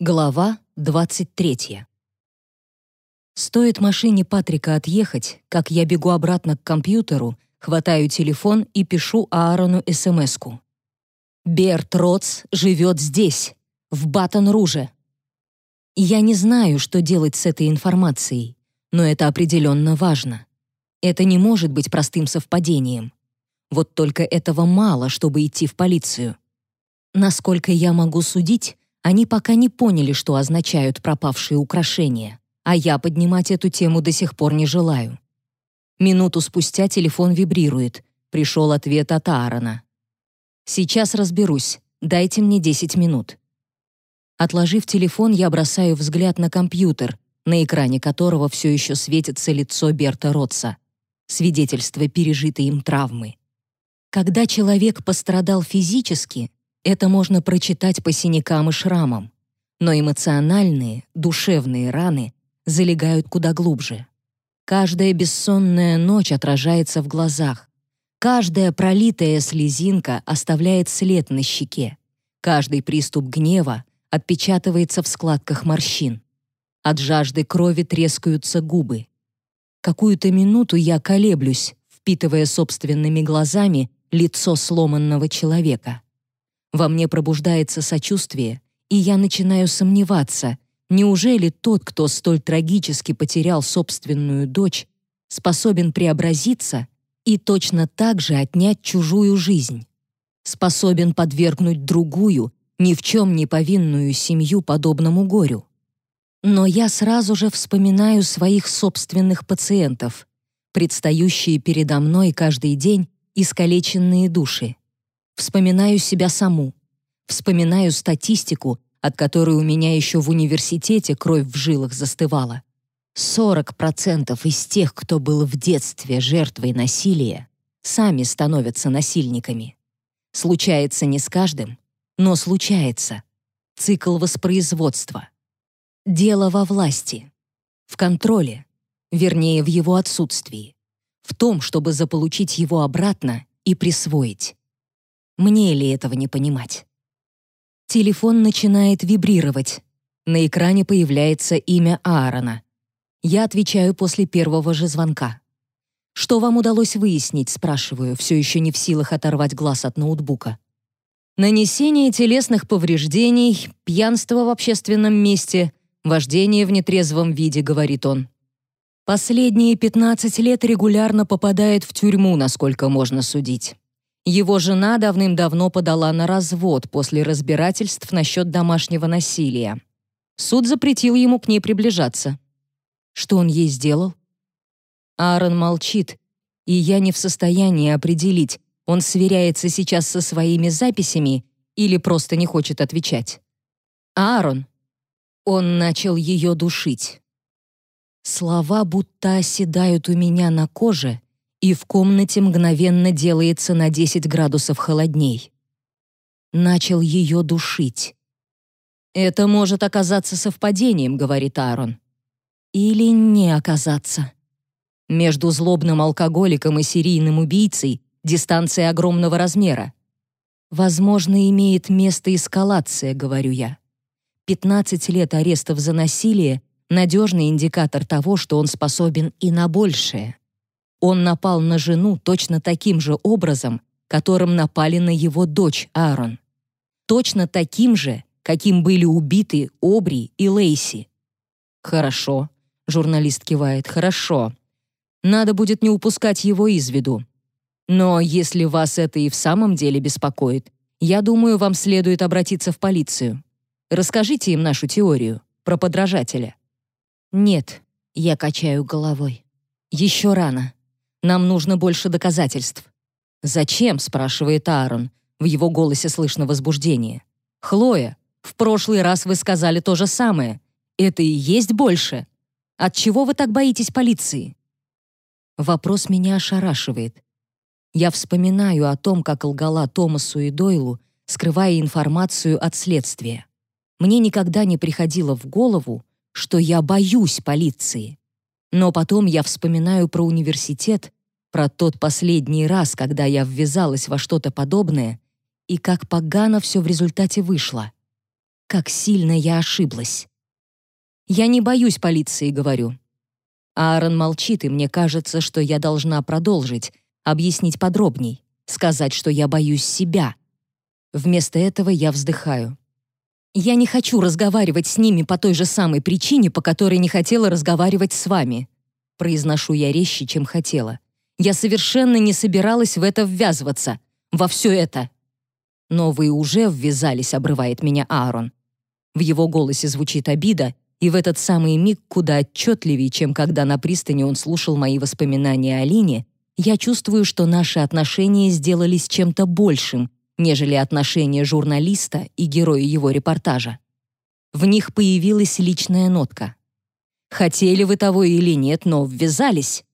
Глава 23. Стоит машине Патрика отъехать, как я бегу обратно к компьютеру, хватаю телефон и пишу Аарону СМСку. «Берт Ротс живет здесь, в Батон-Руже». Я не знаю, что делать с этой информацией, но это определенно важно. Это не может быть простым совпадением. Вот только этого мало, чтобы идти в полицию. Насколько я могу судить, они пока не поняли, что означают пропавшие украшения, а я поднимать эту тему до сих пор не желаю. Минуту спустя телефон вибрирует. Пришел ответ от Аарона. «Сейчас разберусь. Дайте мне 10 минут». Отложив телефон, я бросаю взгляд на компьютер, на экране которого все еще светится лицо Берта Ротса, свидетельство пережитой им травмы. Когда человек пострадал физически, это можно прочитать по синякам и шрамам, но эмоциональные, душевные раны залегают куда глубже. Каждая бессонная ночь отражается в глазах. Каждая пролитая слезинка оставляет след на щеке. Каждый приступ гнева отпечатывается в складках морщин. От жажды крови трескаются губы. Какую-то минуту я колеблюсь, впитывая собственными глазами лицо сломанного человека. Во мне пробуждается сочувствие, и я начинаю сомневаться, неужели тот, кто столь трагически потерял собственную дочь, способен преобразиться и точно так же отнять чужую жизнь? Способен подвергнуть другую, ни в чем не повинную семью подобному горю? Но я сразу же вспоминаю своих собственных пациентов, предстающие передо мной каждый день искалеченные души. Вспоминаю себя саму. Вспоминаю статистику, от которой у меня еще в университете кровь в жилах застывала. 40% из тех, кто был в детстве жертвой насилия, сами становятся насильниками. Случается не с каждым, но случается. Цикл воспроизводства. Дело во власти, в контроле, вернее, в его отсутствии, в том, чтобы заполучить его обратно и присвоить. Мне ли этого не понимать? Телефон начинает вибрировать. На экране появляется имя Аарона. Я отвечаю после первого же звонка. «Что вам удалось выяснить?» — спрашиваю, все еще не в силах оторвать глаз от ноутбука. Нанесение телесных повреждений, пьянство в общественном месте, вождение в нетрезвом виде, говорит он. Последние 15 лет регулярно попадает в тюрьму, насколько можно судить. Его жена давным-давно подала на развод после разбирательств насчет домашнего насилия. Суд запретил ему к ней приближаться. Что он ей сделал? Аарон молчит, и я не в состоянии определить, он сверяется сейчас со своими записями или просто не хочет отвечать. Аарон. Он начал ее душить. Слова будто оседают у меня на коже, и в комнате мгновенно делается на 10 градусов холодней. Начал ее душить. «Это может оказаться совпадением», — говорит Аарон. «Или не оказаться». Между злобным алкоголиком и серийным убийцей дистанция огромного размера. «Возможно, имеет место эскалация», — говорю я. 15 лет арестов за насилие — надежный индикатор того, что он способен и на большее. Он напал на жену точно таким же образом, которым напали на его дочь Аарон. Точно таким же, каким были убиты Обри и Лейси. «Хорошо», — журналист кивает, — «хорошо. Надо будет не упускать его из виду. Но если вас это и в самом деле беспокоит, я думаю, вам следует обратиться в полицию. Расскажите им нашу теорию про подражателя». «Нет», — я качаю головой. «Еще рано. Нам нужно больше доказательств». «Зачем?» — спрашивает Аарон. В его голосе слышно возбуждение. «Хлоя, в прошлый раз вы сказали то же самое. Это и есть больше. От чего вы так боитесь полиции?» Вопрос меня ошарашивает. Я вспоминаю о том, как лгала Томасу и Дойлу, скрывая информацию от следствия. Мне никогда не приходило в голову, что я боюсь полиции. Но потом я вспоминаю про университет, про тот последний раз, когда я ввязалась во что-то подобное, и как погано все в результате вышло. как сильно я ошиблась. «Я не боюсь полиции», — говорю. Аарон молчит, и мне кажется, что я должна продолжить, объяснить подробней, сказать, что я боюсь себя. Вместо этого я вздыхаю. Я не хочу разговаривать с ними по той же самой причине, по которой не хотела разговаривать с вами. Произношу я резче, чем хотела. Я совершенно не собиралась в это ввязываться. Во все это. Но вы уже ввязались, обрывает меня Аарон. В его голосе звучит обида, и в этот самый миг куда отчетливее, чем когда на пристани он слушал мои воспоминания о Лине, я чувствую, что наши отношения сделались чем-то большим, нежели отношения журналиста и героя его репортажа. В них появилась личная нотка. Хотели вы того или нет, но ввязались.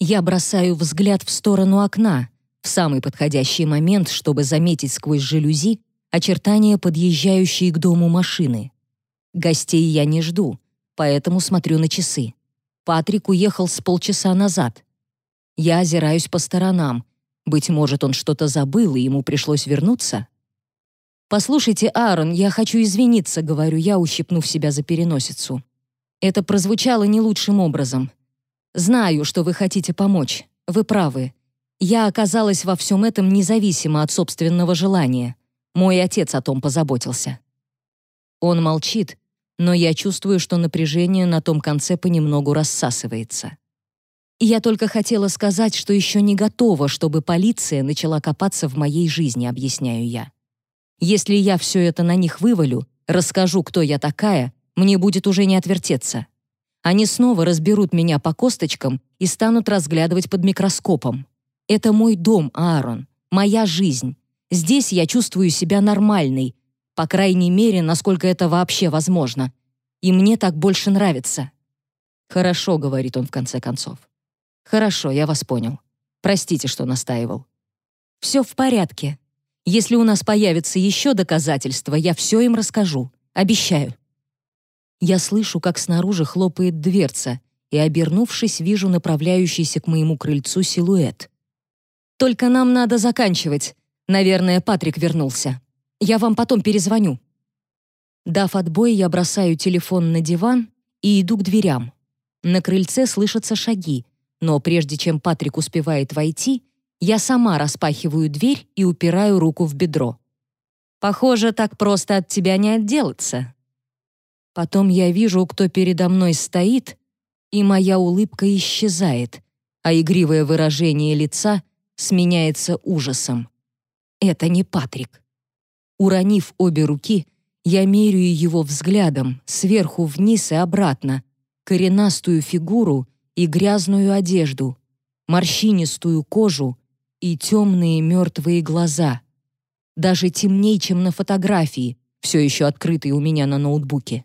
Я бросаю взгляд в сторону окна, в самый подходящий момент, чтобы заметить сквозь жалюзи очертания подъезжающей к дому машины. Гостей я не жду, поэтому смотрю на часы. Патрик уехал с полчаса назад. Я озираюсь по сторонам, быть может, он что-то забыл, и ему пришлось вернуться? «Послушайте, Аарон, я хочу извиниться», — говорю я, ущипнув себя за переносицу. Это прозвучало не лучшим образом. Знаю, что вы хотите помочь. Вы правы. Я оказалась во всем этом независимо от собственного желания. Мой отец о том позаботился. Он молчит, но я чувствую, что напряжение на том конце понемногу рассасывается. Я только хотела сказать, что еще не готова, чтобы полиция начала копаться в моей жизни, объясняю я. Если я все это на них вывалю, расскажу, кто я такая, мне будет уже не отвертеться. Они снова разберут меня по косточкам и станут разглядывать под микроскопом. Это мой дом, Аарон, моя жизнь. Здесь я чувствую себя нормальной, по крайней мере, насколько это вообще возможно. И мне так больше нравится. «Хорошо», — говорит он в конце концов. Хорошо, я вас понял. Простите, что настаивал. Все в порядке. Если у нас появятся еще доказательства, я все им расскажу. Обещаю. Я слышу, как снаружи хлопает дверца, и, обернувшись, вижу направляющийся к моему крыльцу силуэт. «Только нам надо заканчивать. Наверное, Патрик вернулся. Я вам потом перезвоню». Дав отбой, я бросаю телефон на диван и иду к дверям. На крыльце слышатся шаги, но прежде чем Патрик успевает войти, я сама распахиваю дверь и упираю руку в бедро. «Похоже, так просто от тебя не отделаться». Потом я вижу, кто передо мной стоит, и моя улыбка исчезает, а игривое выражение лица сменяется ужасом. Это не Патрик. Уронив обе руки, я меряю его взглядом сверху вниз и обратно, коренастую фигуру и грязную одежду, морщинистую кожу и темные мертвые глаза. Даже темнее, чем на фотографии, все еще открытой у меня на ноутбуке.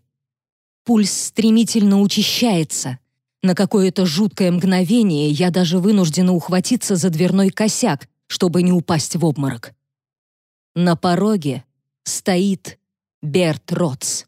Пульс стремительно учащается. На какое-то жуткое мгновение я даже вынуждена ухватиться за дверной косяк, чтобы не упасть в обморок. На пороге стоит Берт Ротс.